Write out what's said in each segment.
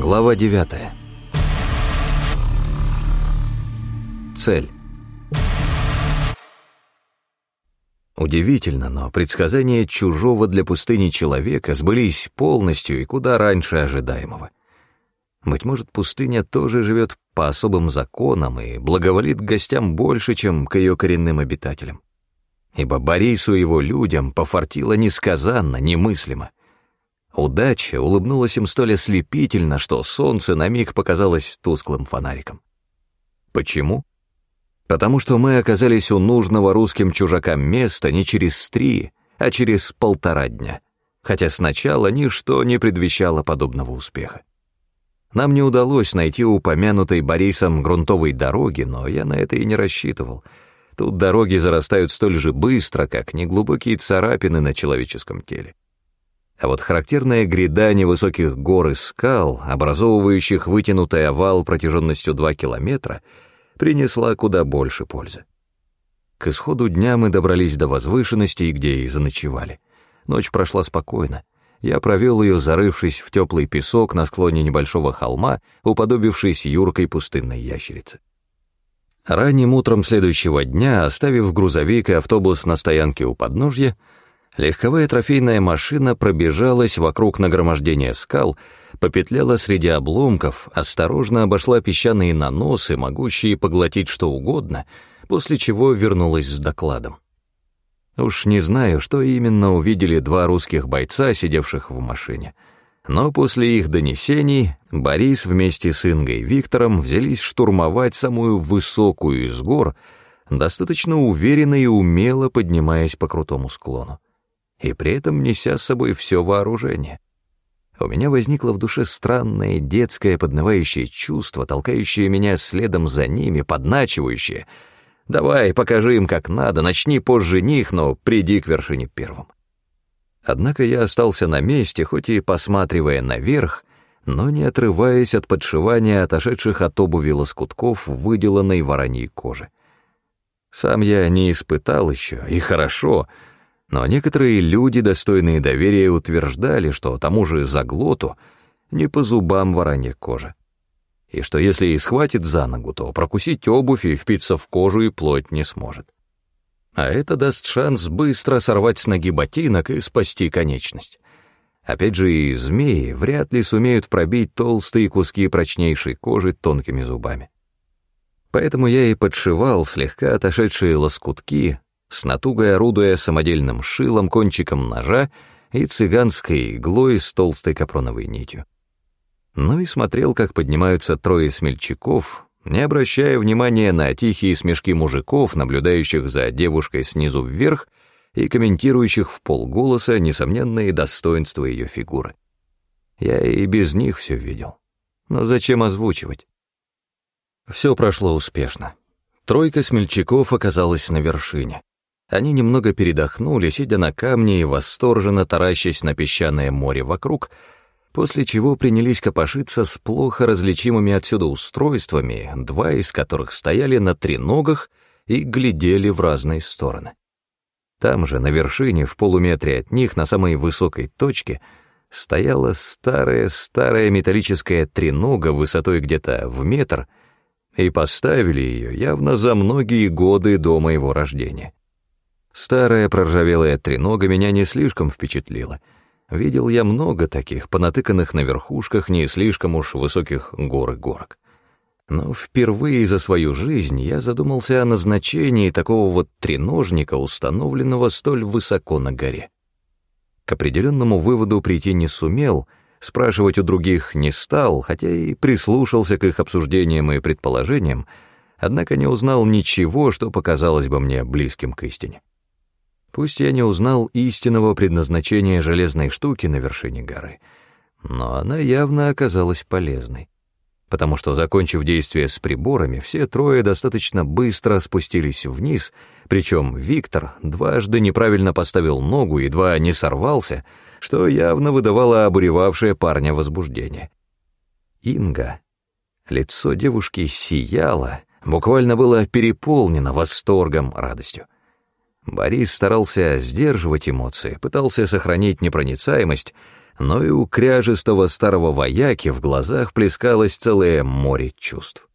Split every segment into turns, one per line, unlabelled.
Глава 9. Цель. Удивительно, но предсказания чужого для пустыни человека сбылись полностью и куда раньше ожидаемого. Быть может, пустыня тоже живет по особым законам и благоволит гостям больше, чем к ее коренным обитателям. Ибо Борису и его людям пофартило несказанно, немыслимо. Удача улыбнулась им столь ослепительно, что солнце на миг показалось тусклым фонариком. Почему? Потому что мы оказались у нужного русским чужакам места не через три, а через полтора дня, хотя сначала ничто не предвещало подобного успеха. Нам не удалось найти упомянутой Борисом грунтовой дороги, но я на это и не рассчитывал. Тут дороги зарастают столь же быстро, как неглубокие царапины на человеческом теле. А вот характерная гряда невысоких гор и скал, образовывающих вытянутый овал протяженностью 2 километра, принесла куда больше пользы. К исходу дня мы добрались до возвышенности, где и заночевали. Ночь прошла спокойно. Я провел ее, зарывшись в теплый песок на склоне небольшого холма, уподобившись юркой пустынной ящерице. Ранним утром следующего дня, оставив грузовик и автобус на стоянке у подножья, Легковая трофейная машина пробежалась вокруг нагромождения скал, попетляла среди обломков, осторожно обошла песчаные наносы, могущие поглотить что угодно, после чего вернулась с докладом. Уж не знаю, что именно увидели два русских бойца, сидевших в машине. Но после их донесений Борис вместе с Ингой и Виктором взялись штурмовать самую высокую из гор, достаточно уверенно и умело поднимаясь по крутому склону и при этом неся с собой все вооружение. У меня возникло в душе странное детское поднывающее чувство, толкающее меня следом за ними, подначивающее. «Давай, покажи им, как надо, начни позже них, но приди к вершине первым». Однако я остался на месте, хоть и посматривая наверх, но не отрываясь от подшивания отошедших от обуви лоскутков, выделанной вороньей кожи. Сам я не испытал еще, и хорошо — но некоторые люди, достойные доверия, утверждали, что тому же заглоту не по зубам воронья кожа. И что если и схватит за ногу, то прокусить обувь и впиться в кожу и плоть не сможет. А это даст шанс быстро сорвать с ноги ботинок и спасти конечность. Опять же, и змеи вряд ли сумеют пробить толстые куски прочнейшей кожи тонкими зубами. Поэтому я и подшивал слегка отошедшие лоскутки, с натугой орудуя самодельным шилом, кончиком ножа и цыганской иглой с толстой капроновой нитью. Ну и смотрел, как поднимаются трое смельчаков, не обращая внимания на тихие смешки мужиков, наблюдающих за девушкой снизу вверх и комментирующих в полголоса несомненные достоинства ее фигуры. Я и без них все видел. Но зачем озвучивать? Все прошло успешно. Тройка смельчаков оказалась на вершине. Они немного передохнули, сидя на камне и восторженно таращась на песчаное море вокруг, после чего принялись копошиться с плохо различимыми отсюда устройствами, два из которых стояли на треногах и глядели в разные стороны. Там же, на вершине, в полуметре от них, на самой высокой точке, стояла старая-старая металлическая тренога высотой где-то в метр, и поставили ее явно за многие годы до моего рождения. Старая проржавелая тренога меня не слишком впечатлила. Видел я много таких, понатыканных на верхушках не слишком уж высоких гор и горок. Но впервые за свою жизнь я задумался о назначении такого вот треножника, установленного столь высоко на горе. К определенному выводу прийти не сумел, спрашивать у других не стал, хотя и прислушался к их обсуждениям и предположениям, однако не узнал ничего, что показалось бы мне близким к истине. Пусть я не узнал истинного предназначения железной штуки на вершине горы, но она явно оказалась полезной. Потому что, закончив действие с приборами, все трое достаточно быстро спустились вниз, причем Виктор дважды неправильно поставил ногу, едва не сорвался, что явно выдавало обуревавшее парня возбуждение. Инга. Лицо девушки сияло, буквально было переполнено восторгом, радостью. Борис старался сдерживать эмоции, пытался сохранить непроницаемость, но и у кряжестого старого вояки в глазах плескалось целое море чувств.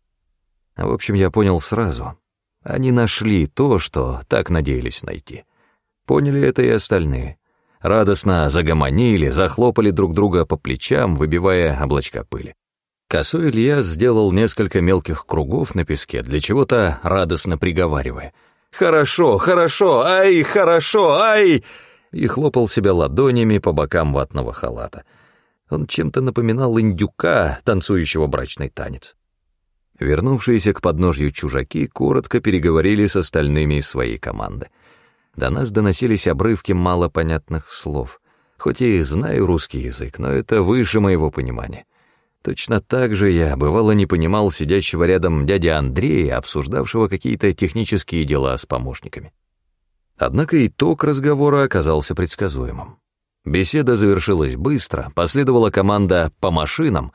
В общем, я понял сразу. Они нашли то, что так надеялись найти. Поняли это и остальные. Радостно загомонили, захлопали друг друга по плечам, выбивая облачка пыли. Косой Илья сделал несколько мелких кругов на песке, для чего-то радостно приговаривая. «Хорошо, хорошо, ай, хорошо, ай!» и хлопал себя ладонями по бокам ватного халата. Он чем-то напоминал индюка, танцующего брачный танец. Вернувшиеся к подножью чужаки коротко переговорили с остальными из своей команды. До нас доносились обрывки малопонятных слов. Хоть и знаю русский язык, но это выше моего понимания. Точно так же я, бывало, не понимал сидящего рядом дяди Андрея, обсуждавшего какие-то технические дела с помощниками. Однако итог разговора оказался предсказуемым. Беседа завершилась быстро, последовала команда «по машинам»,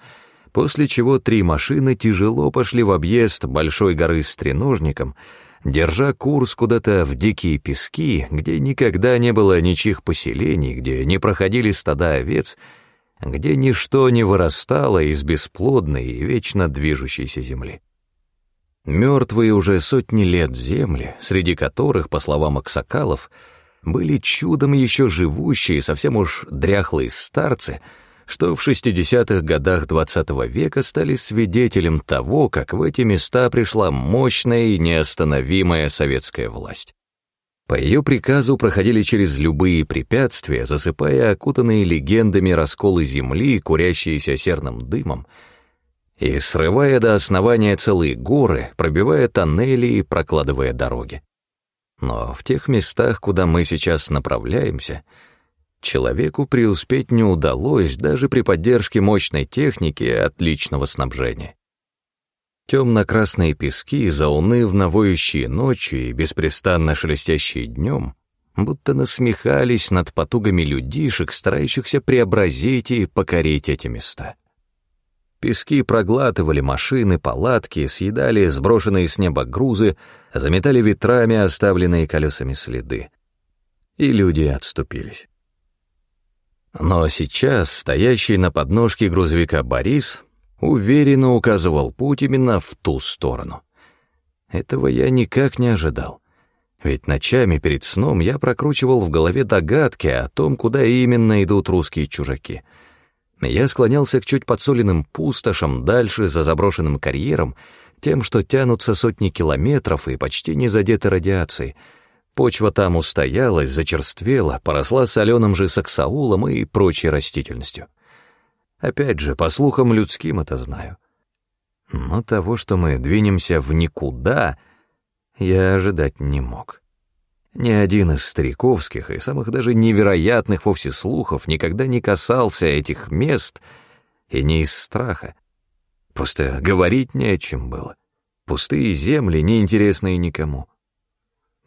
после чего три машины тяжело пошли в объезд большой горы с треножником, держа курс куда-то в дикие пески, где никогда не было ничьих поселений, где не проходили стада овец, где ничто не вырастало из бесплодной и вечно движущейся земли. Мертвые уже сотни лет земли, среди которых, по словам Аксакалов, были чудом еще живущие, совсем уж дряхлые старцы, что в 60-х годах XX -го века стали свидетелем того, как в эти места пришла мощная и неостановимая советская власть. По ее приказу проходили через любые препятствия, засыпая окутанные легендами расколы земли, курящиеся серным дымом, и срывая до основания целые горы, пробивая тоннели и прокладывая дороги. Но в тех местах, куда мы сейчас направляемся, человеку преуспеть не удалось даже при поддержке мощной техники и отличного снабжения. Темно-красные пески, заунывно воющие ночью и беспрестанно шелестящие днем, будто насмехались над потугами людишек, старающихся преобразить и покорить эти места. Пески проглатывали машины, палатки, съедали сброшенные с неба грузы, заметали ветрами оставленные колесами следы. И люди отступились. Но сейчас стоящий на подножке грузовика Борис уверенно указывал путь именно в ту сторону. Этого я никак не ожидал. Ведь ночами перед сном я прокручивал в голове догадки о том, куда именно идут русские чужаки — я склонялся к чуть подсоленным пустошам дальше за заброшенным карьером, тем, что тянутся сотни километров и почти не задеты радиацией. Почва там устоялась, зачерствела, поросла соленым же саксаулом и прочей растительностью. Опять же, по слухам людским это знаю. Но того, что мы двинемся в никуда, я ожидать не мог. Ни один из стариковских и самых даже невероятных вовсе слухов никогда не касался этих мест и не из страха. Просто говорить не о чем было. Пустые земли, неинтересные никому.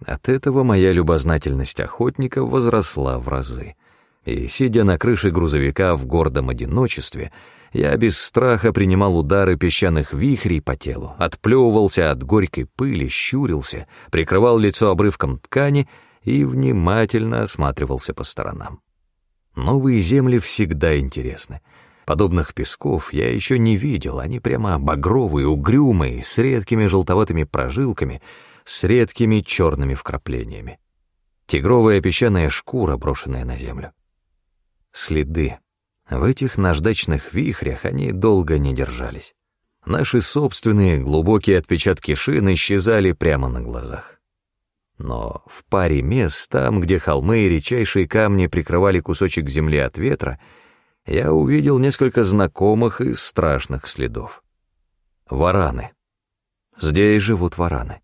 От этого моя любознательность охотника возросла в разы. И, сидя на крыше грузовика в гордом одиночестве, я без страха принимал удары песчаных вихрей по телу, отплевывался от горькой пыли, щурился, прикрывал лицо обрывком ткани и внимательно осматривался по сторонам. Новые земли всегда интересны. Подобных песков я еще не видел, они прямо багровые, угрюмые, с редкими желтоватыми прожилками, с редкими черными вкраплениями. Тигровая песчаная шкура, брошенная на землю. Следы, в этих наждачных вихрях они долго не держались. Наши собственные глубокие отпечатки шин исчезали прямо на глазах. Но в паре мест, там, где холмы и редчайшие камни прикрывали кусочек земли от ветра, я увидел несколько знакомых и страшных следов. Вараны. Здесь живут вараны.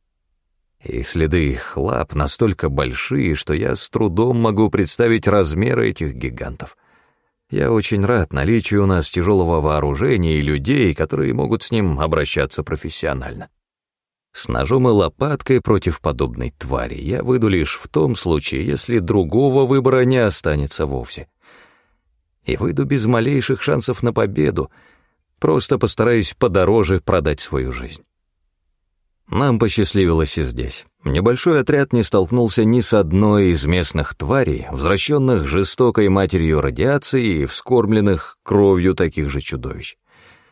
И следы их лап настолько большие, что я с трудом могу представить размеры этих гигантов. Я очень рад наличию у нас тяжелого вооружения и людей, которые могут с ним обращаться профессионально. С ножом и лопаткой против подобной твари я выйду лишь в том случае, если другого выбора не останется вовсе. И выйду без малейших шансов на победу, просто постараюсь подороже продать свою жизнь. Нам посчастливилось и здесь. Небольшой отряд не столкнулся ни с одной из местных тварей, возвращенных жестокой матерью радиации и вскормленных кровью таких же чудовищ.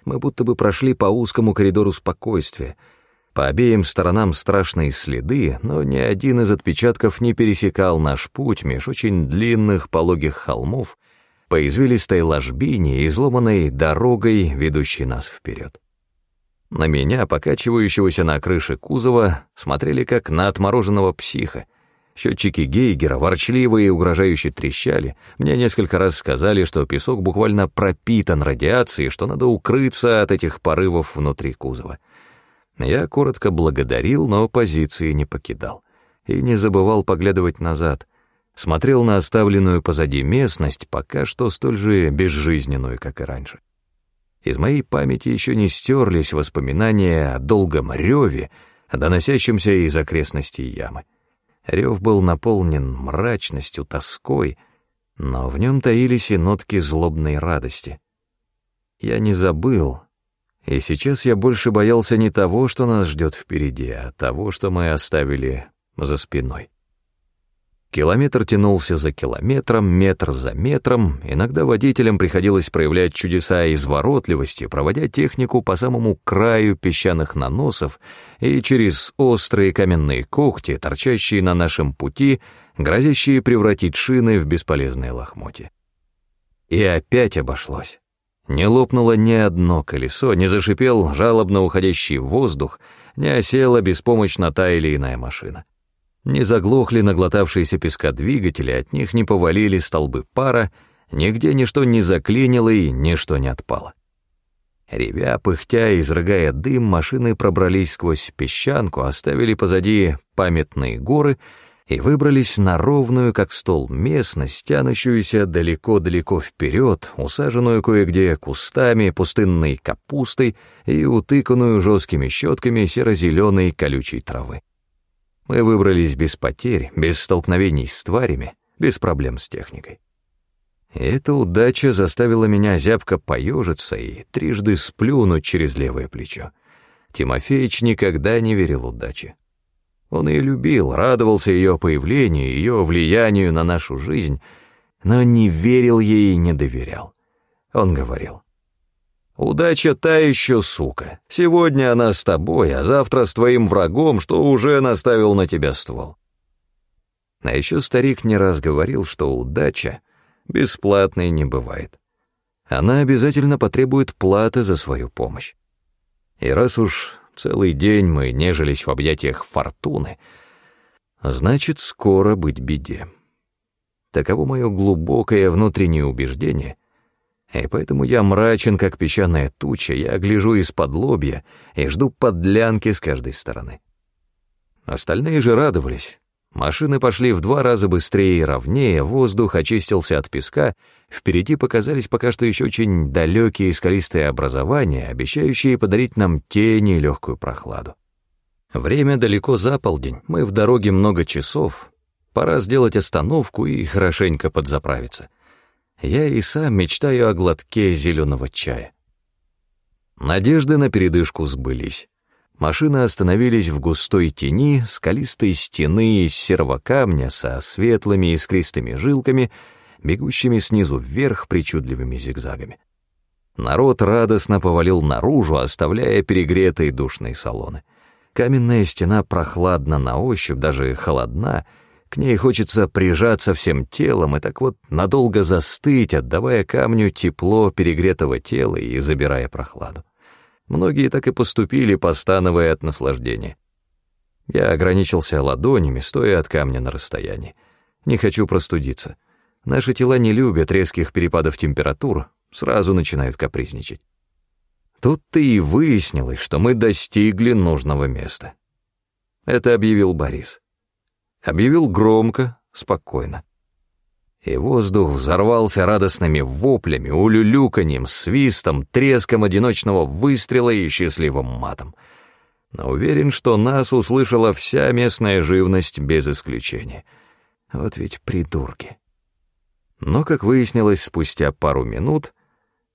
Мы будто бы прошли по узкому коридору спокойствия. По обеим сторонам страшные следы, но ни один из отпечатков не пересекал наш путь меж очень длинных пологих холмов по извилистой ложбине и изломанной дорогой, ведущей нас вперед. На меня, покачивающегося на крыше кузова, смотрели как на отмороженного психа. Счетчики Гейгера ворчливые и угрожающе трещали. Мне несколько раз сказали, что песок буквально пропитан радиацией, что надо укрыться от этих порывов внутри кузова. Я коротко благодарил, но позиции не покидал. И не забывал поглядывать назад. Смотрел на оставленную позади местность, пока что столь же безжизненную, как и раньше. Из моей памяти еще не стерлись воспоминания о долгом реве, доносящемся из окрестностей ямы. Рев был наполнен мрачностью, тоской, но в нем таились и нотки злобной радости. Я не забыл, и сейчас я больше боялся не того, что нас ждет впереди, а того, что мы оставили за спиной. Километр тянулся за километром, метр за метром, иногда водителям приходилось проявлять чудеса изворотливости, проводя технику по самому краю песчаных наносов и через острые каменные когти, торчащие на нашем пути, грозящие превратить шины в бесполезные лохмотья. И опять обошлось. Не лопнуло ни одно колесо, не зашипел жалобно уходящий воздух, не осела беспомощно та или иная машина. Не заглохли наглотавшиеся песка двигатели, от них не повалили столбы пара, нигде ничто не заклинило и ничто не отпало. Ревя, пыхтя и изрыгая дым, машины пробрались сквозь песчанку, оставили позади памятные горы и выбрались на ровную, как стол, местность, тянущуюся далеко-далеко вперед, усаженную кое-где кустами, пустынной капустой и утыканную жесткими щетками серо-зеленой колючей травы. Мы выбрались без потерь, без столкновений с тварями, без проблем с техникой. И эта удача заставила меня зябко поежиться и трижды сплюнуть через левое плечо. Тимофеич никогда не верил удаче. Он ее любил, радовался ее появлению, ее влиянию на нашу жизнь, но не верил ей и не доверял. Он говорил, Удача та еще сука. Сегодня она с тобой, а завтра с твоим врагом, что уже наставил на тебя ствол. А еще старик не раз говорил, что удача бесплатной не бывает. Она обязательно потребует платы за свою помощь. И раз уж целый день мы нежились в объятиях фортуны, значит, скоро быть беде. Таково мое глубокое внутреннее убеждение, и поэтому я мрачен, как песчаная туча, я гляжу из-под лобья и жду подлянки с каждой стороны. Остальные же радовались. Машины пошли в два раза быстрее и ровнее, воздух очистился от песка, впереди показались пока что еще очень далекие скалистые образования, обещающие подарить нам тени и легкую прохладу. Время далеко за полдень, мы в дороге много часов, пора сделать остановку и хорошенько подзаправиться — я и сам мечтаю о глотке зеленого чая. Надежды на передышку сбылись. Машины остановились в густой тени скалистой стены из серого камня со светлыми искристыми жилками, бегущими снизу вверх причудливыми зигзагами. Народ радостно повалил наружу, оставляя перегретые душные салоны. Каменная стена прохладна на ощупь, даже холодна — к ней хочется прижаться всем телом и так вот надолго застыть, отдавая камню тепло перегретого тела и забирая прохладу. Многие так и поступили, постановая от наслаждения. Я ограничился ладонями, стоя от камня на расстоянии. Не хочу простудиться. Наши тела не любят резких перепадов температур, сразу начинают капризничать. Тут-то и выяснилось, что мы достигли нужного места. Это объявил Борис объявил громко, спокойно. И воздух взорвался радостными воплями, улюлюканьем, свистом, треском одиночного выстрела и счастливым матом. Но уверен, что нас услышала вся местная живность без исключения. Вот ведь придурки. Но, как выяснилось спустя пару минут,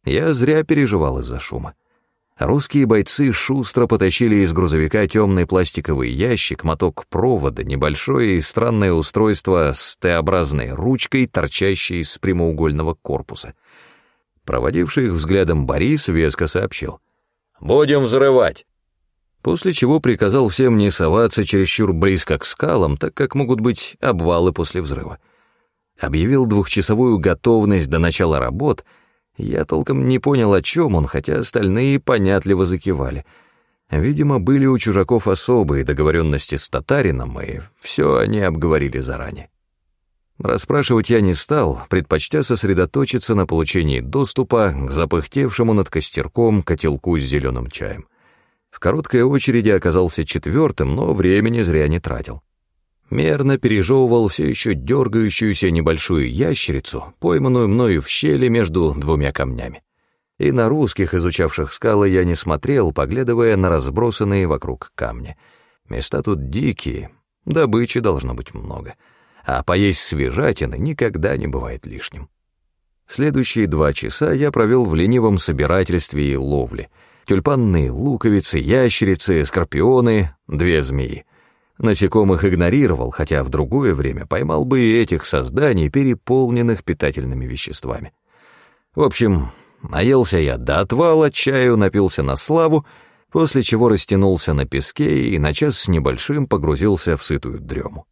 я зря переживал из-за шума. Русские бойцы шустро потащили из грузовика темный пластиковый ящик, моток провода, небольшое и странное устройство с Т-образной ручкой, торчащей из прямоугольного корпуса. Проводивший их взглядом Борис веско сообщил. «Будем взрывать!» После чего приказал всем не соваться чересчур близко к скалам, так как могут быть обвалы после взрыва. Объявил двухчасовую готовность до начала работ — я толком не понял, о чем он, хотя остальные понятливо закивали. Видимо, были у чужаков особые договоренности с татарином, и все они обговорили заранее. Расспрашивать я не стал, предпочтя сосредоточиться на получении доступа к запыхтевшему над костерком котелку с зеленым чаем. В короткой очереди оказался четвертым, но времени зря не тратил мерно пережевывал все еще дергающуюся небольшую ящерицу, пойманную мною в щели между двумя камнями. И на русских, изучавших скалы, я не смотрел, поглядывая на разбросанные вокруг камни. Места тут дикие, добычи должно быть много, а поесть свежатины никогда не бывает лишним. Следующие два часа я провел в ленивом собирательстве и ловле. Тюльпанные луковицы, ящерицы, скорпионы, две змеи — Насекомых игнорировал, хотя в другое время поймал бы и этих созданий, переполненных питательными веществами. В общем, наелся я до отвала, чаю напился на славу, после чего растянулся на песке и на час с небольшим погрузился в сытую дрему.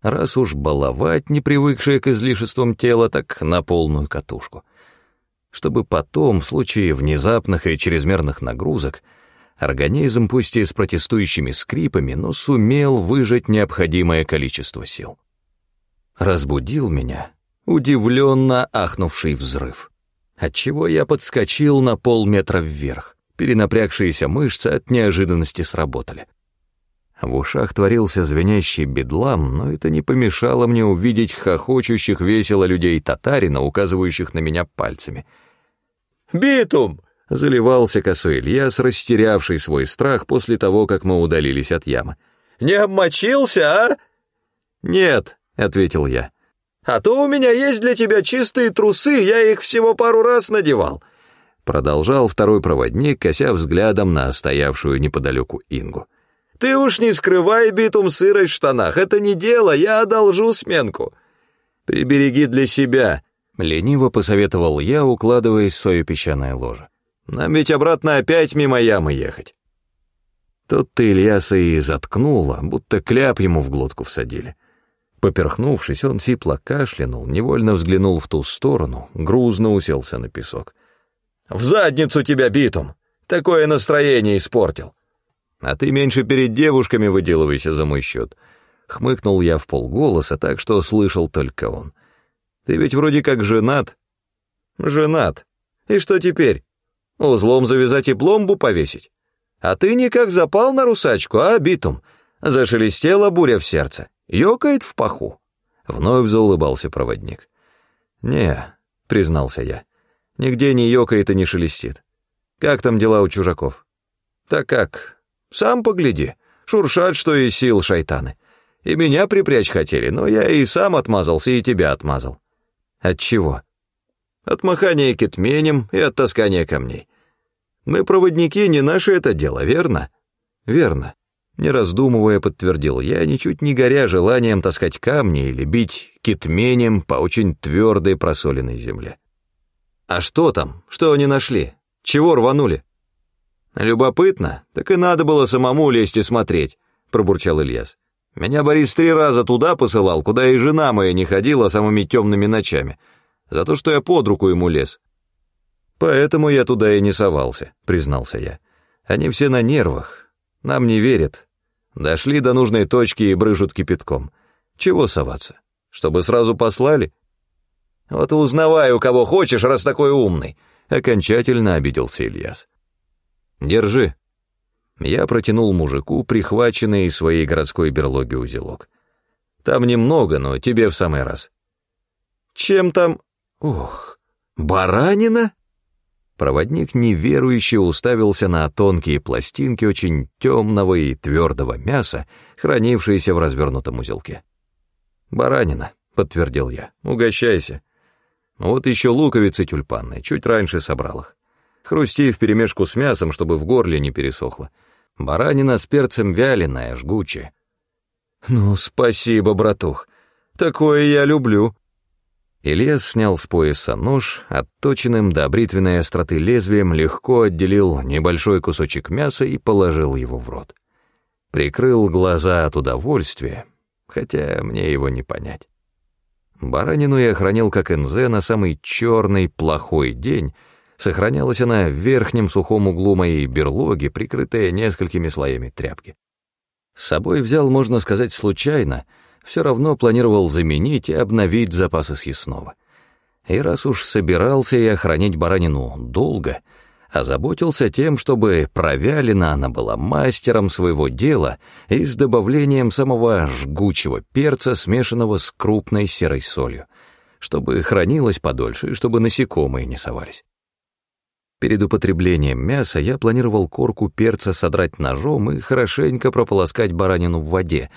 Раз уж баловать, не привыкшее к излишествам тела, так на полную катушку. Чтобы потом, в случае внезапных и чрезмерных нагрузок, Организм, пусть и с протестующими скрипами, но сумел выжать необходимое количество сил. Разбудил меня удивленно ахнувший взрыв, отчего я подскочил на полметра вверх. Перенапрягшиеся мышцы от неожиданности сработали. В ушах творился звенящий бедлам, но это не помешало мне увидеть хохочущих весело людей татарина, указывающих на меня пальцами. «Битум! Заливался косой Ильяс, растерявший свой страх после того, как мы удалились от ямы. «Не обмочился, а?» «Нет», — ответил я. «А то у меня есть для тебя чистые трусы, я их всего пару раз надевал», — продолжал второй проводник, кося взглядом на стоявшую неподалеку Ингу. «Ты уж не скрывай битум сырой в штанах, это не дело, я одолжу сменку». «Прибереги для себя», — лениво посоветовал я, укладываясь в свое песчаное ложе. Нам ведь обратно опять мимо ямы ехать. Тут-то Ильяса и заткнуло, будто кляп ему в глотку всадили. Поперхнувшись, он сипло кашлянул, невольно взглянул в ту сторону, грузно уселся на песок. «В задницу тебя битум! Такое настроение испортил!» «А ты меньше перед девушками выделывайся за мой счет», — хмыкнул я в полголоса, так что слышал только он. «Ты ведь вроде как женат». «Женат. И что теперь? Узлом завязать и пломбу повесить. А ты никак запал на русачку, а, битум? Зашелестела буря в сердце, ёкает в паху. Вновь заулыбался проводник. «Не», — признался я, — «нигде не ёкает и не шелестит. Как там дела у чужаков?» «Так как? Сам погляди. Шуршат, что из сил шайтаны. И меня припрячь хотели, но я и сам отмазался, и тебя отмазал». «От чего?» От махания китменем и от таскания камней. Мы проводники, не наше это дело, верно? Верно. Не раздумывая, подтвердил я, ничуть не горя желанием таскать камни или бить китменем по очень твердой просоленной земле. А что там? Что они нашли? Чего рванули? Любопытно, так и надо было самому лезть и смотреть, пробурчал Ильяс. Меня Борис три раза туда посылал, куда и жена моя не ходила самыми темными ночами — за то, что я под руку ему лез. Поэтому я туда и не совался, признался я. Они все на нервах, нам не верят. Дошли до нужной точки и брыжут кипятком. Чего соваться? Чтобы сразу послали? Вот узнавай, у кого хочешь, раз такой умный. Окончательно обиделся Ильяс. Держи. Я протянул мужику прихваченный из своей городской берлоги узелок. Там немного, но тебе в самый раз. Чем там? Ух, баранина? Проводник неверующе уставился на тонкие пластинки очень темного и твердого мяса, хранившиеся в развернутом узелке. «Баранина», — подтвердил я, — «угощайся. Вот еще луковицы тюльпанные, чуть раньше собрал их. Хрусти вперемешку с мясом, чтобы в горле не пересохло. Баранина с перцем вяленая, жгучая. «Ну, спасибо, братух. Такое я люблю». Илья снял с пояса нож, отточенным до бритвенной остроты лезвием легко отделил небольшой кусочек мяса и положил его в рот. Прикрыл глаза от удовольствия, хотя мне его не понять. Баранину я хранил как НЗ на самый черный, плохой день. Сохранялась она в верхнем сухом углу моей берлоги, прикрытая несколькими слоями тряпки. С собой взял, можно сказать, случайно, все равно планировал заменить и обновить запасы съестного. И раз уж собирался я хранить баранину долго — озаботился тем, чтобы провялина она была мастером своего дела и с добавлением самого жгучего перца, смешанного с крупной серой солью, чтобы хранилось подольше и чтобы насекомые не совались. Перед употреблением мяса я планировал корку перца содрать ножом и хорошенько прополоскать баранину в воде,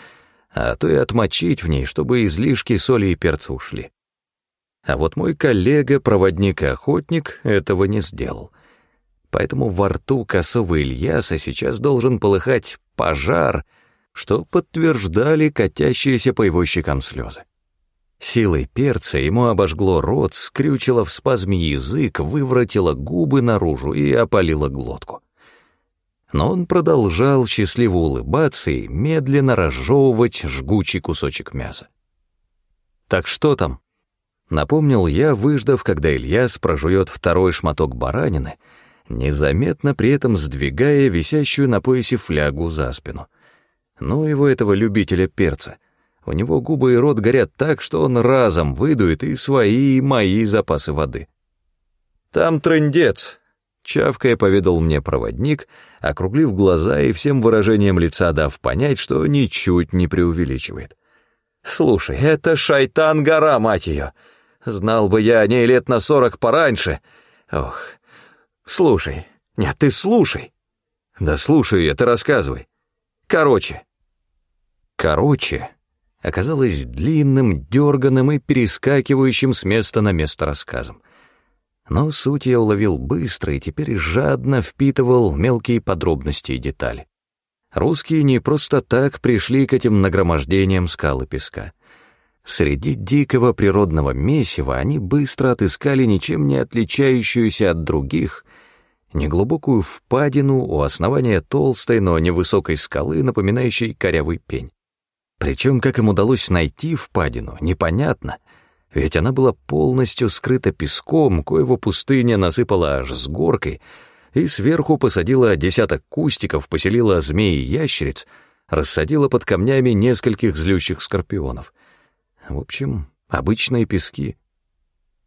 а то и отмочить в ней, чтобы излишки соли и перца ушли. А вот мой коллега, проводник и охотник, этого не сделал — поэтому во рту косого Ильяса сейчас должен полыхать пожар, что подтверждали катящиеся по его щекам слезы. Силой перца ему обожгло рот, скрючило в спазме язык, выворотило губы наружу и опалило глотку. Но он продолжал счастливо улыбаться и медленно разжевывать жгучий кусочек мяса. «Так что там?» — напомнил я, выждав, когда Ильяс прожует второй шматок баранины — незаметно при этом сдвигая висящую на поясе флягу за спину. Ну его этого любителя перца. У него губы и рот горят так, что он разом выдует и свои, и мои запасы воды. «Там трындец», — чавкая поведал мне проводник, округлив глаза и всем выражением лица дав понять, что ничуть не преувеличивает. «Слушай, это шайтан-гора, мать ее! Знал бы я о ней лет на сорок пораньше. Ох, Слушай. Нет, ты слушай. Да слушай ты рассказывай. Короче. Короче оказалось длинным, дерганым и перескакивающим с места на место рассказом. Но суть я уловил быстро и теперь жадно впитывал мелкие подробности и детали. Русские не просто так пришли к этим нагромождениям скал и песка. Среди дикого природного месива они быстро отыскали ничем не отличающуюся от других неглубокую впадину у основания толстой, но невысокой скалы, напоминающей корявый пень. Причем, как им удалось найти впадину, непонятно, ведь она была полностью скрыта песком, коего пустыня насыпала аж с горкой, и сверху посадила десяток кустиков, поселила змеи и ящериц, рассадила под камнями нескольких злющих скорпионов. В общем, обычные пески.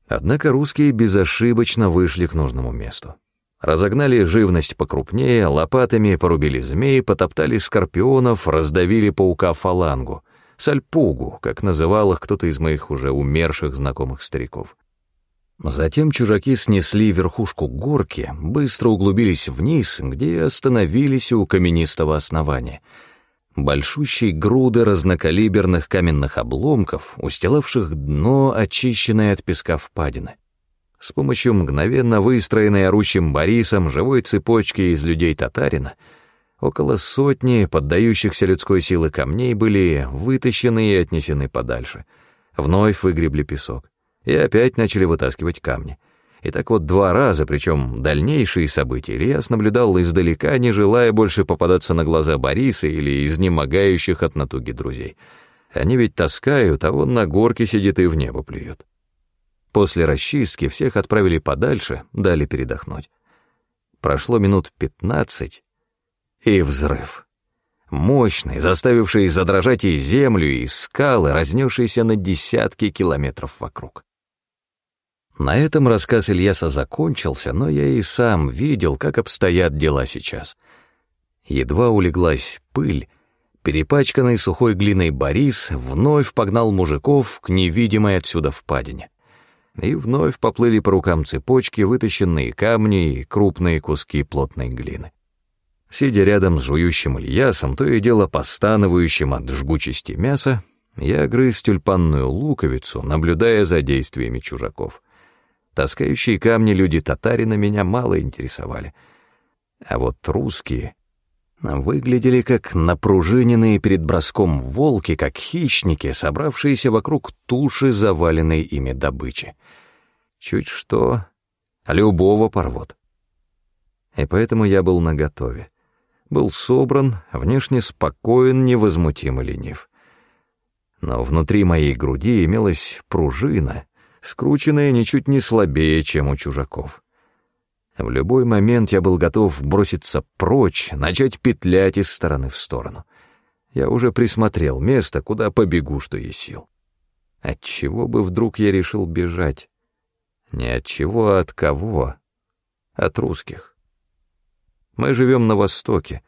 Однако русские безошибочно вышли к нужному месту. Разогнали живность покрупнее, лопатами порубили змей, потоптали скорпионов, раздавили паука фалангу, сальпугу, как называл их кто-то из моих уже умерших знакомых стариков. Затем чужаки снесли верхушку горки, быстро углубились вниз, где остановились у каменистого основания. Большущей груды разнокалиберных каменных обломков, устилавших дно, очищенное от песка впадины с помощью мгновенно выстроенной орущим Борисом живой цепочки из людей татарина, около сотни поддающихся людской силы камней были вытащены и отнесены подальше. Вновь выгребли песок. И опять начали вытаскивать камни. И так вот два раза, причем дальнейшие события Ильяс наблюдал издалека, не желая больше попадаться на глаза Бориса или изнемогающих от натуги друзей. Они ведь таскают, а он на горке сидит и в небо плюет. После расчистки всех отправили подальше, дали передохнуть. Прошло минут пятнадцать, и взрыв. Мощный, заставивший задрожать и землю, и скалы, разнесшиеся на десятки километров вокруг. На этом рассказ Ильяса закончился, но я и сам видел, как обстоят дела сейчас. Едва улеглась пыль, перепачканный сухой глиной Борис вновь погнал мужиков к невидимой отсюда впадине и вновь поплыли по рукам цепочки, вытащенные камни и крупные куски плотной глины. Сидя рядом с жующим Ильясом, то и дело постанывающим от жгучести мяса, я грыз тюльпанную луковицу, наблюдая за действиями чужаков. Таскающие камни люди татарина меня мало интересовали. А вот русские выглядели как напружиненные перед броском волки, как хищники, собравшиеся вокруг туши, заваленной ими добычи. Чуть что, любого порвут. И поэтому я был наготове. Был собран, внешне спокоен, невозмутим и ленив. Но внутри моей груди имелась пружина, скрученная ничуть не слабее, чем у чужаков. В любой момент я был готов броситься прочь, начать петлять из стороны в сторону. Я уже присмотрел место, куда побегу, что есть сил. От чего бы вдруг я решил бежать? Не от чего, а от кого? От русских. Мы живем на Востоке,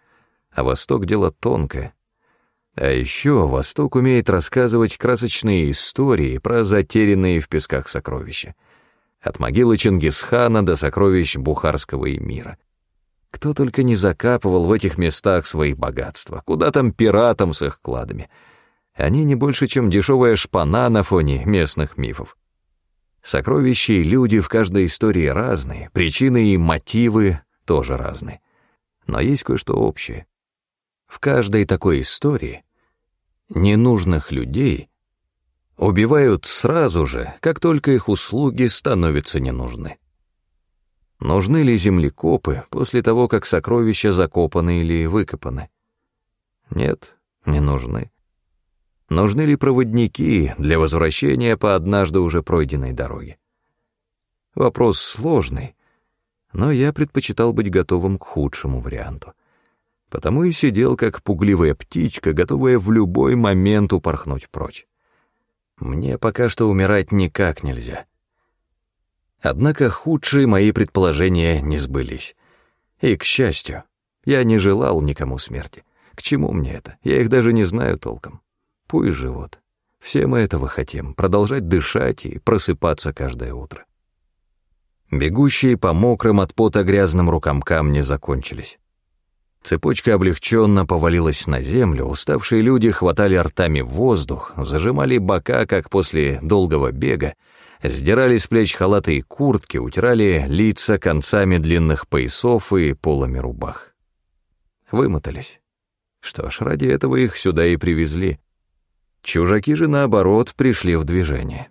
а Восток — дело тонкое. А еще Восток умеет рассказывать красочные истории про затерянные в песках сокровища от могилы Чингисхана до сокровищ Бухарского эмира. Кто только не закапывал в этих местах свои богатства, куда там пиратам с их кладами. Они не больше, чем дешевая шпана на фоне местных мифов. Сокровища и люди в каждой истории разные, причины и мотивы тоже разные. Но есть кое-что общее. В каждой такой истории ненужных людей — Убивают сразу же, как только их услуги становятся не нужны. Нужны ли землекопы после того, как сокровища закопаны или выкопаны? Нет, не нужны. Нужны ли проводники для возвращения по однажды уже пройденной дороге? Вопрос сложный, но я предпочитал быть готовым к худшему варианту. Потому и сидел как пугливая птичка, готовая в любой момент упорхнуть прочь. Мне пока что умирать никак нельзя. Однако худшие мои предположения не сбылись. И, к счастью, я не желал никому смерти. К чему мне это? Я их даже не знаю толком. Пусть живут. Все мы этого хотим, продолжать дышать и просыпаться каждое утро. Бегущие по мокрым от пота грязным рукам камни закончились. Цепочка облегченно повалилась на землю, уставшие люди хватали ртами воздух, зажимали бока, как после долгого бега, сдирали с плеч халаты и куртки, утирали лица концами длинных поясов и полами рубах. Вымотались. Что ж, ради этого их сюда и привезли. Чужаки же, наоборот, пришли в движение.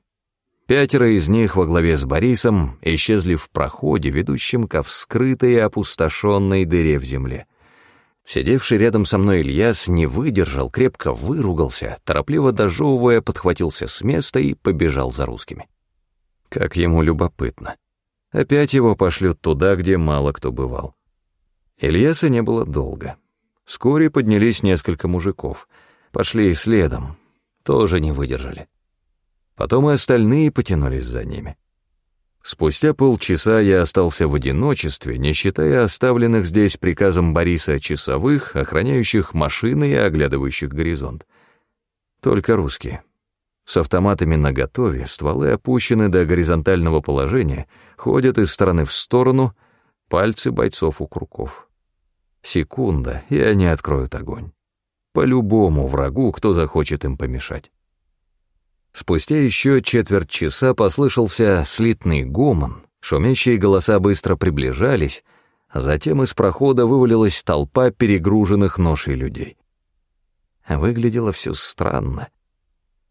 Пятеро из них во главе с Борисом исчезли в проходе, ведущем ко вскрытой и опустошенной дыре в земле. Сидевший рядом со мной Ильяс не выдержал, крепко выругался, торопливо дожевывая, подхватился с места и побежал за русскими. Как ему любопытно. Опять его пошлют туда, где мало кто бывал. Ильяса не было долго. Вскоре поднялись несколько мужиков. Пошли следом. Тоже не выдержали. Потом и остальные потянулись за ними. Спустя полчаса я остался в одиночестве, не считая оставленных здесь приказом Бориса часовых, охраняющих машины и оглядывающих горизонт. Только русские. С автоматами наготове, стволы опущены до горизонтального положения, ходят из стороны в сторону, пальцы бойцов у круков. Секунда, и они откроют огонь. По любому врагу, кто захочет им помешать. Спустя еще четверть часа послышался слитный гомон, шумящие голоса быстро приближались, а затем из прохода вывалилась толпа перегруженных ношей людей. Выглядело все странно.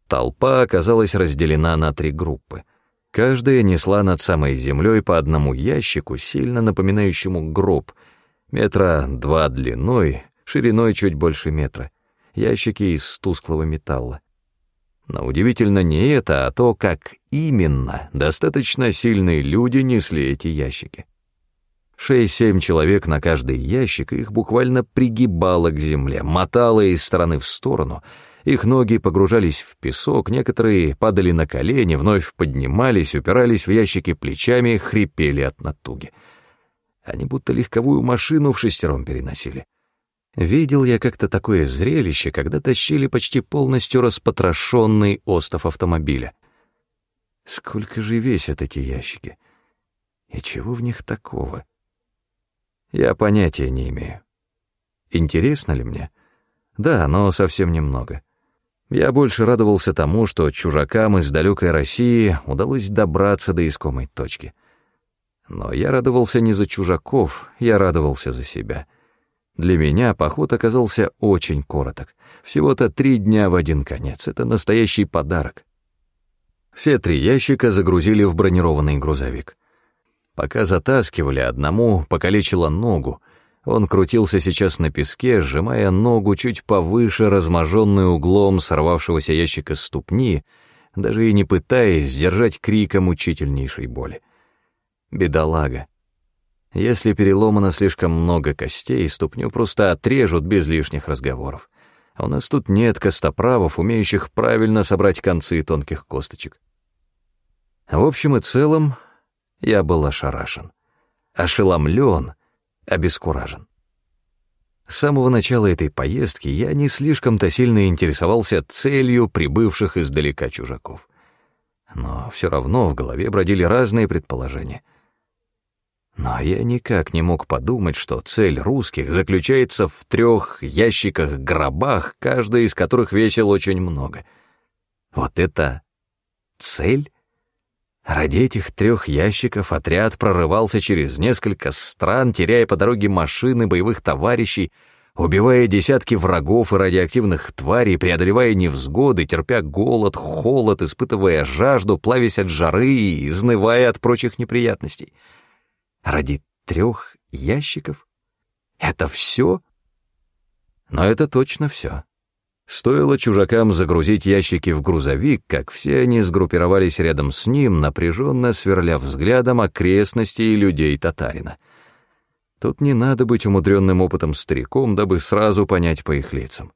Толпа оказалась разделена на три группы. Каждая несла над самой землей по одному ящику, сильно напоминающему гроб, метра два длиной, шириной чуть больше метра, ящики из тусклого металла. Но удивительно не это, а то, как именно достаточно сильные люди несли эти ящики. Шесть-семь человек на каждый ящик, их буквально пригибало к земле, мотало из стороны в сторону, их ноги погружались в песок, некоторые падали на колени, вновь поднимались, упирались в ящики плечами, хрипели от натуги. Они будто легковую машину в шестером переносили. Видел я как-то такое зрелище, когда тащили почти полностью распотрошенный остов автомобиля. Сколько же весят эти ящики? И чего в них такого? Я понятия не имею. Интересно ли мне? Да, но совсем немного. Я больше радовался тому, что чужакам из далекой России удалось добраться до искомой точки. Но я радовался не за чужаков, я радовался за себя. Для меня поход оказался очень короток. Всего-то три дня в один конец. Это настоящий подарок. Все три ящика загрузили в бронированный грузовик. Пока затаскивали, одному покалечило ногу. Он крутился сейчас на песке, сжимая ногу чуть повыше, разможенной углом сорвавшегося ящика ступни, даже и не пытаясь сдержать крика мучительнейшей боли. Бедолага. Если переломано слишком много костей, ступню просто отрежут без лишних разговоров. А у нас тут нет костоправов, умеющих правильно собрать концы тонких косточек. В общем и целом, я был ошарашен, ошеломлен, обескуражен. С самого начала этой поездки я не слишком-то сильно интересовался целью прибывших издалека чужаков. Но все равно в голове бродили разные предположения. Но я никак не мог подумать, что цель русских заключается в трех ящиках-гробах, каждый из которых весил очень много. Вот это цель? Ради этих трех ящиков отряд прорывался через несколько стран, теряя по дороге машины боевых товарищей, убивая десятки врагов и радиоактивных тварей, преодолевая невзгоды, терпя голод, холод, испытывая жажду, плавясь от жары и изнывая от прочих неприятностей. Ради трех ящиков? Это все? Но это точно все. Стоило чужакам загрузить ящики в грузовик, как все они сгруппировались рядом с ним, напряженно сверля взглядом окрестности и людей татарина. Тут не надо быть умудренным опытом стариком, дабы сразу понять по их лицам.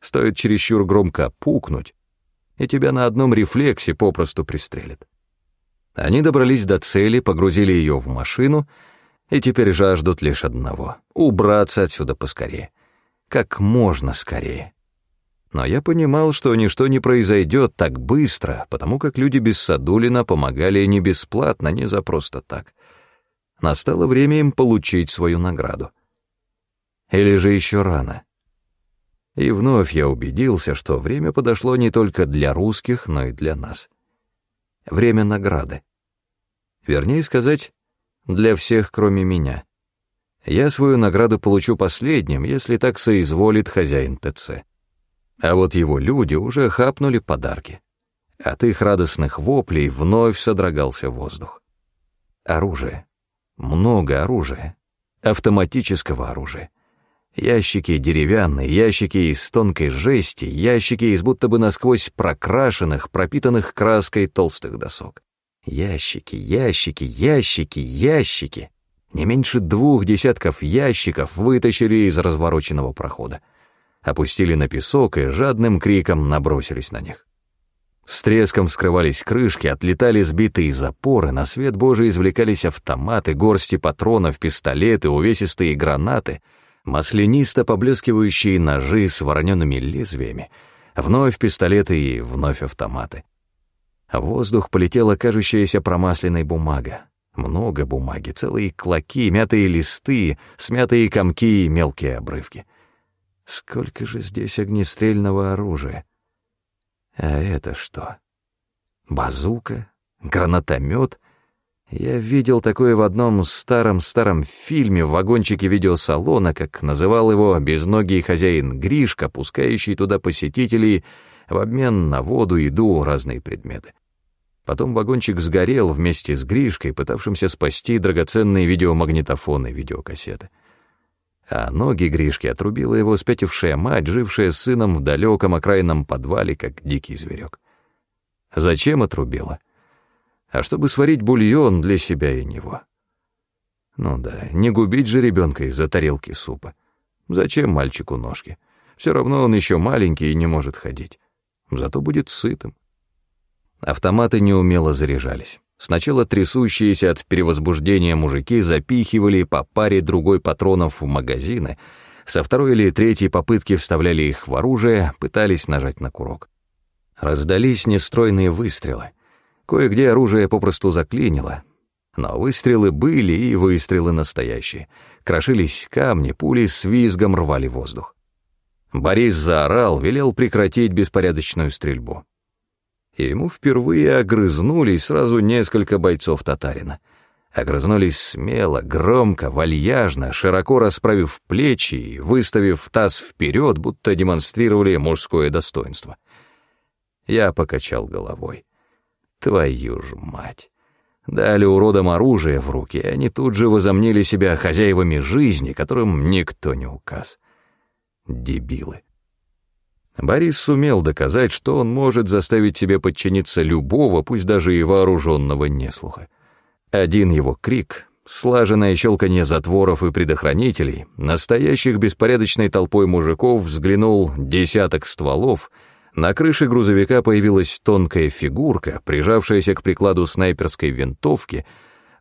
Стоит чересчур громко пукнуть, и тебя на одном рефлексе попросту пристрелят. Они добрались до цели, погрузили ее в машину, и теперь жаждут лишь одного — убраться отсюда поскорее. Как можно скорее. Но я понимал, что ничто не произойдет так быстро, потому как люди без Садулина помогали не бесплатно, не за просто так. Настало время им получить свою награду. Или же еще рано. И вновь я убедился, что время подошло не только для русских, но и для нас. Время награды. Вернее сказать, для всех, кроме меня. Я свою награду получу последним, если так соизволит хозяин ТЦ. А вот его люди уже хапнули подарки. От их радостных воплей вновь содрогался воздух. Оружие. Много оружия. Автоматического оружия. Ящики деревянные, ящики из тонкой жести, ящики из будто бы насквозь прокрашенных, пропитанных краской толстых досок. Ящики, ящики, ящики, ящики. Не меньше двух десятков ящиков вытащили из развороченного прохода опустили на песок и жадным криком набросились на них. С треском вскрывались крышки, отлетали сбитые запоры, на свет Божий извлекались автоматы, горсти патронов, пистолеты, увесистые гранаты, маслянисто поблескивающие ножи с вороненными лезвиями, вновь пистолеты и вновь автоматы. В воздух полетела кажущаяся промасленной бумага. Много бумаги, целые клоки, мятые листы, смятые комки и мелкие обрывки. Сколько же здесь огнестрельного оружия? А это что? Базука? Гранатомет? Я видел такое в одном старом-старом фильме в вагончике видеосалона, как называл его безногий хозяин Гришка, пускающий туда посетителей в обмен на воду, еду, разные предметы. Потом вагончик сгорел вместе с Гришкой, пытавшимся спасти драгоценные видеомагнитофоны видеокассеты а ноги Гришки отрубила его спятившая мать, жившая с сыном в далеком окраинном подвале, как дикий зверек. Зачем отрубила? А чтобы сварить бульон для себя и него. Ну да, не губить же ребенка из-за тарелки супа. Зачем мальчику ножки? Все равно он еще маленький и не может ходить. Зато будет сытым. Автоматы неумело заряжались. Сначала трясущиеся от перевозбуждения мужики запихивали по паре другой патронов в магазины, со второй или третьей попытки вставляли их в оружие, пытались нажать на курок. Раздались нестройные выстрелы. Кое-где оружие попросту заклинило. Но выстрелы были и выстрелы настоящие. Крошились камни, пули с визгом рвали воздух. Борис заорал, велел прекратить беспорядочную стрельбу. И ему впервые огрызнулись сразу несколько бойцов татарина. Огрызнулись смело, громко, вальяжно, широко расправив плечи и выставив таз вперед, будто демонстрировали мужское достоинство. Я покачал головой. Твою ж мать! Дали уродам оружие в руки, и они тут же возомнили себя хозяевами жизни, которым никто не указ. Дебилы. Борис сумел доказать, что он может заставить себе подчиниться любого, пусть даже и вооруженного неслуха. Один его крик, слаженное щелканье затворов и предохранителей, настоящих беспорядочной толпой мужиков взглянул десяток стволов, на крыше грузовика появилась тонкая фигурка, прижавшаяся к прикладу снайперской винтовки,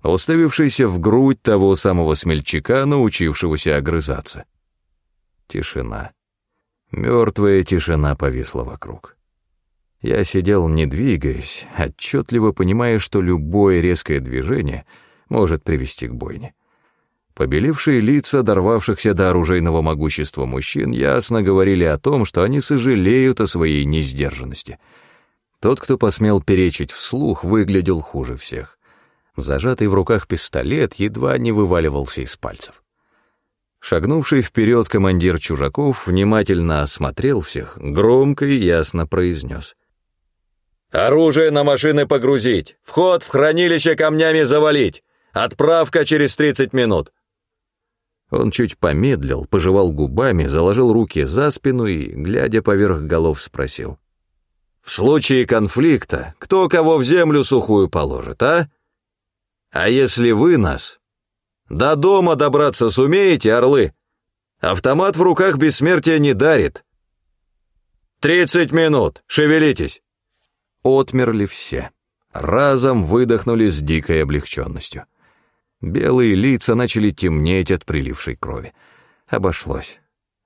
уставившаяся в грудь того самого смельчака, научившегося огрызаться. Тишина. Мертвая тишина повисла вокруг. Я сидел, не двигаясь, отчетливо понимая, что любое резкое движение может привести к бойне. Побелевшие лица дорвавшихся до оружейного могущества мужчин ясно говорили о том, что они сожалеют о своей несдержанности. Тот, кто посмел перечить вслух, выглядел хуже всех. Зажатый в руках пистолет едва не вываливался из пальцев. Шагнувший вперед командир чужаков внимательно осмотрел всех, громко и ясно произнес. «Оружие на машины погрузить! Вход в хранилище камнями завалить! Отправка через тридцать минут!» Он чуть помедлил, пожевал губами, заложил руки за спину и, глядя поверх голов, спросил. «В случае конфликта кто кого в землю сухую положит, а? А если вы нас, до дома добраться сумеете, орлы? Автомат в руках бессмертия не дарит. Тридцать минут, шевелитесь. Отмерли все. Разом выдохнули с дикой облегченностью. Белые лица начали темнеть от прилившей крови. Обошлось.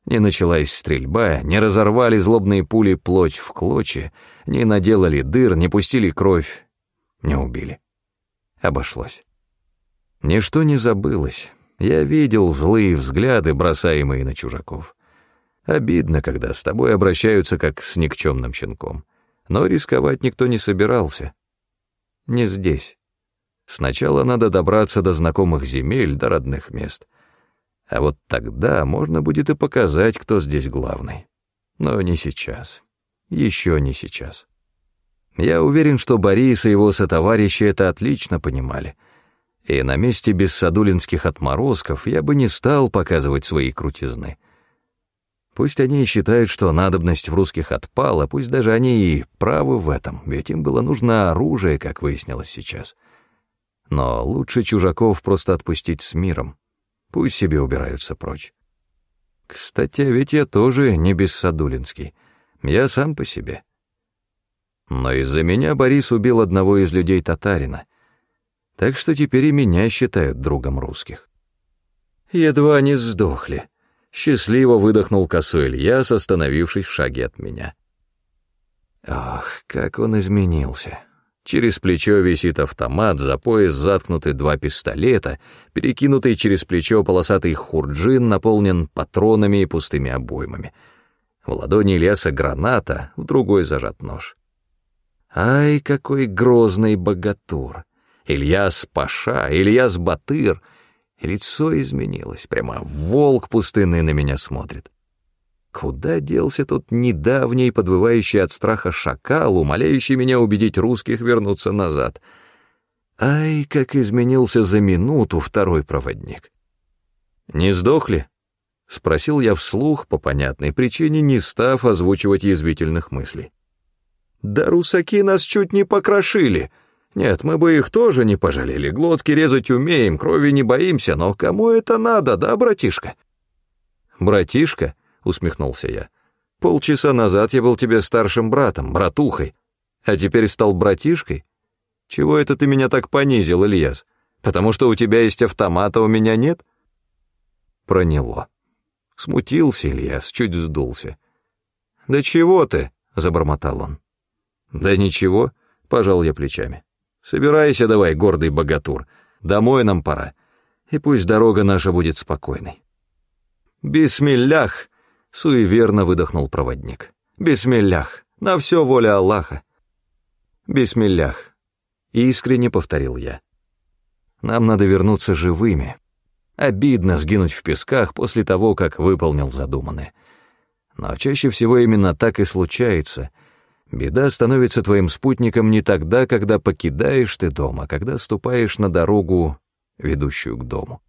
Не началась стрельба, не разорвали злобные пули плоть в клочья, не наделали дыр, не пустили кровь, не убили. Обошлось. Ничто не забылось. Я видел злые взгляды, бросаемые на чужаков. Обидно, когда с тобой обращаются как с никчемным щенком. Но рисковать никто не собирался. Не здесь. Сначала надо добраться до знакомых земель, до родных мест. А вот тогда можно будет и показать, кто здесь главный. Но не сейчас. Еще не сейчас. Я уверен, что Борис и его сотоварищи это отлично понимали — и на месте бессадулинских отморозков я бы не стал показывать свои крутизны. Пусть они и считают, что надобность в русских отпала, пусть даже они и правы в этом, ведь им было нужно оружие, как выяснилось сейчас. Но лучше чужаков просто отпустить с миром. Пусть себе убираются прочь. Кстати, ведь я тоже не бессадулинский. Я сам по себе. Но из-за меня Борис убил одного из людей татарина — так что теперь и меня считают другом русских. Едва не сдохли. Счастливо выдохнул косой Ильяс, остановившись в шаге от меня. Ах, как он изменился. Через плечо висит автомат, за пояс заткнуты два пистолета, перекинутый через плечо полосатый хурджин наполнен патронами и пустыми обоймами. В ладони Ильяса граната, в другой зажат нож. Ай, какой грозный богатур! Ильяс Паша, Ильяс Батыр. лицо изменилось, прямо волк пустынный на меня смотрит. Куда делся тот недавний, подвывающий от страха шакал, умоляющий меня убедить русских вернуться назад? Ай, как изменился за минуту второй проводник. «Не сдохли?» — спросил я вслух, по понятной причине, не став озвучивать язвительных мыслей. «Да русаки нас чуть не покрошили!» Нет, мы бы их тоже не пожалели, глотки резать умеем, крови не боимся, но кому это надо, да, братишка?» «Братишка?» — усмехнулся я. «Полчаса назад я был тебе старшим братом, братухой, а теперь стал братишкой? Чего это ты меня так понизил, Ильяс? Потому что у тебя есть автомат, а у меня нет?» Проняло. Смутился Ильяс, чуть сдулся. «Да чего ты?» — забормотал он. «Да ничего», — пожал я плечами. Собирайся давай, гордый богатур, домой нам пора, и пусть дорога наша будет спокойной. Бисмиллях! Суеверно выдохнул проводник. «Бисмиллях! На все воля Аллаха!» «Бисмиллях!» — искренне повторил я. «Нам надо вернуться живыми. Обидно сгинуть в песках после того, как выполнил задуманное. Но чаще всего именно так и случается. Беда становится твоим спутником не тогда, когда покидаешь ты дом, а когда ступаешь на дорогу, ведущую к дому».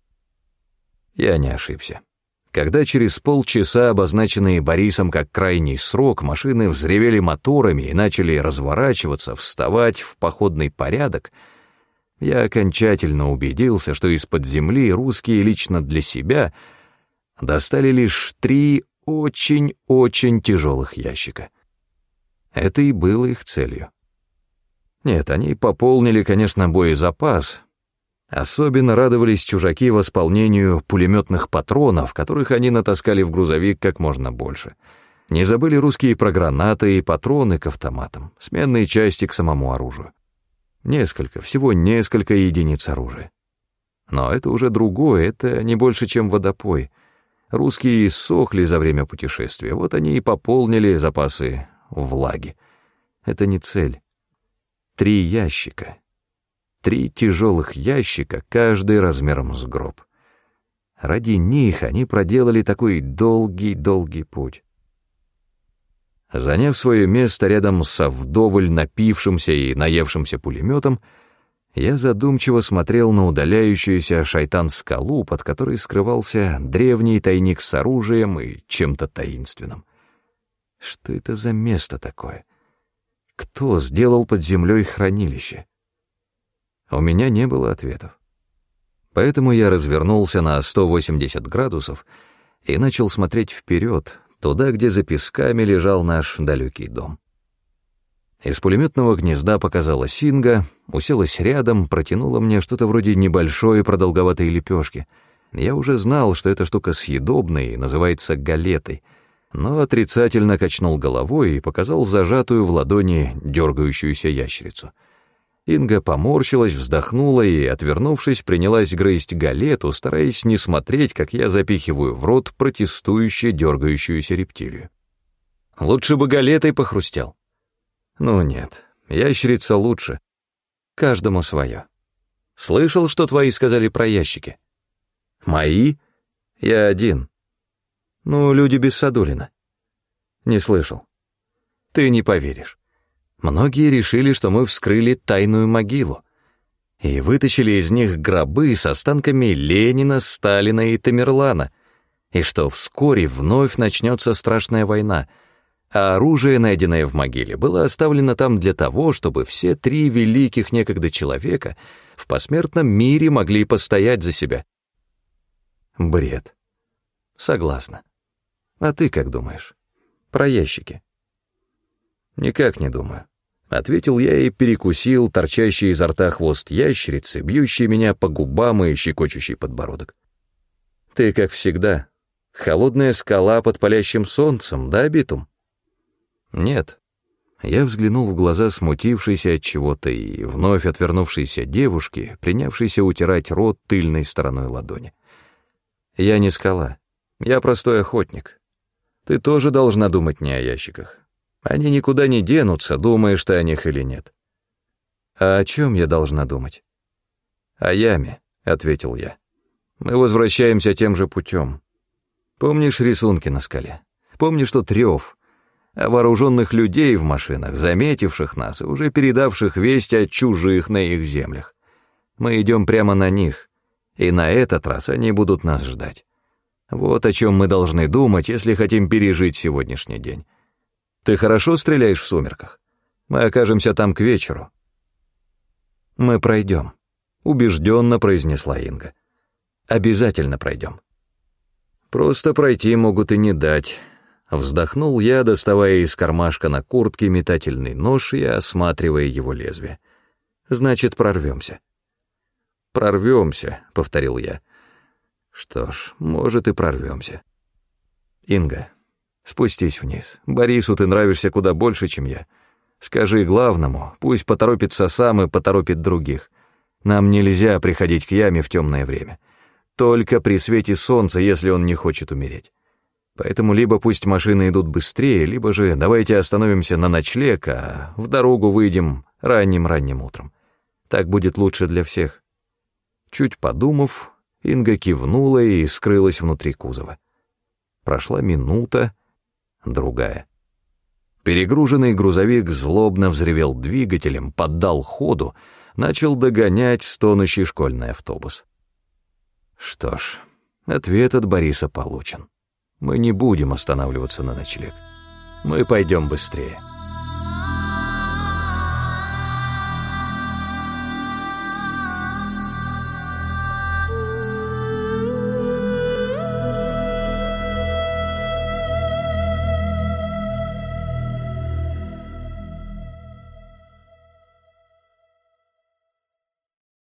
Я не ошибся. Когда через полчаса, обозначенные Борисом как крайний срок, машины взревели моторами и начали разворачиваться, вставать в походный порядок, я окончательно убедился, что из-под земли русские лично для себя достали лишь три очень-очень тяжелых ящика. Это и было их целью. Нет, они пополнили, конечно, боезапас, Особенно радовались чужаки восполнению пулеметных патронов, которых они натаскали в грузовик как можно больше. Не забыли русские про гранаты и патроны к автоматам, сменные части к самому оружию. Несколько, всего несколько единиц оружия. Но это уже другое, это не больше, чем водопой. Русские иссохли за время путешествия, вот они и пополнили запасы влаги. Это не цель. Три ящика, Три тяжелых ящика, каждый размером с гроб. Ради них они проделали такой долгий-долгий путь. Заняв свое место рядом со вдоволь напившимся и наевшимся пулеметом, я задумчиво смотрел на удаляющуюся шайтан-скалу, под которой скрывался древний тайник с оружием и чем-то таинственным. Что это за место такое? Кто сделал под землей хранилище? У меня не было ответов. Поэтому я развернулся на 180 градусов и начал смотреть вперед, туда, где за песками лежал наш далекий дом. Из пулеметного гнезда показалась Инга, уселась рядом, протянула мне что-то вроде небольшой продолговатой лепешки. Я уже знал, что эта штука съедобная и называется галетой, но отрицательно качнул головой и показал зажатую в ладони дергающуюся ящерицу — Инга поморщилась, вздохнула и, отвернувшись, принялась грызть галету, стараясь не смотреть, как я запихиваю в рот протестующе дергающуюся рептилию. Лучше бы галетой похрустел. Ну нет, ящерица лучше. Каждому свое. Слышал, что твои сказали про ящики? Мои? Я один. Ну, люди без Садулина. Не слышал. Ты не поверишь. Многие решили, что мы вскрыли тайную могилу и вытащили из них гробы с останками Ленина, Сталина и Тамерлана, и что вскоре вновь начнется страшная война, а оружие, найденное в могиле, было оставлено там для того, чтобы все три великих некогда человека в посмертном мире могли постоять за себя. Бред. Согласна. А ты как думаешь? Про ящики. «Никак не думаю», — ответил я и перекусил торчащий изо рта хвост ящерицы, бьющий меня по губам и щекочущий подбородок. «Ты, как всегда, холодная скала под палящим солнцем, да, Битум?» «Нет». Я взглянул в глаза смутившейся от чего-то и вновь отвернувшейся девушки, принявшейся утирать рот тыльной стороной ладони. «Я не скала. Я простой охотник. Ты тоже должна думать не о ящиках. Они никуда не денутся, думаешь ты о них или нет. А о чем я должна думать? О яме, ответил я. Мы возвращаемся тем же путем. Помнишь рисунки на скале? Помнишь тот рев? А вооруженных людей в машинах, заметивших нас и уже передавших весть о чужих на их землях. Мы идем прямо на них, и на этот раз они будут нас ждать. Вот о чем мы должны думать, если хотим пережить сегодняшний день. Ты хорошо стреляешь в сумерках? Мы окажемся там к вечеру. Мы пройдем, убежденно произнесла Инга. Обязательно пройдем. Просто пройти могут и не дать. Вздохнул я, доставая из кармашка на куртке метательный нож и осматривая его лезвие. Значит, прорвемся. Прорвемся, повторил я. Что ж, может и прорвемся. Инга, Спустись вниз. Борису ты нравишься куда больше, чем я. Скажи главному, пусть поторопится сам и поторопит других. Нам нельзя приходить к яме в темное время. Только при свете солнца, если он не хочет умереть. Поэтому либо пусть машины идут быстрее, либо же давайте остановимся на ночлег, а в дорогу выйдем ранним-ранним утром. Так будет лучше для всех. Чуть подумав, Инга кивнула и скрылась внутри кузова. Прошла минута, другая. Перегруженный грузовик злобно взревел двигателем, поддал ходу, начал догонять стонущий школьный автобус. Что ж, ответ от Бориса получен. Мы не будем останавливаться на ночлег. Мы пойдем быстрее.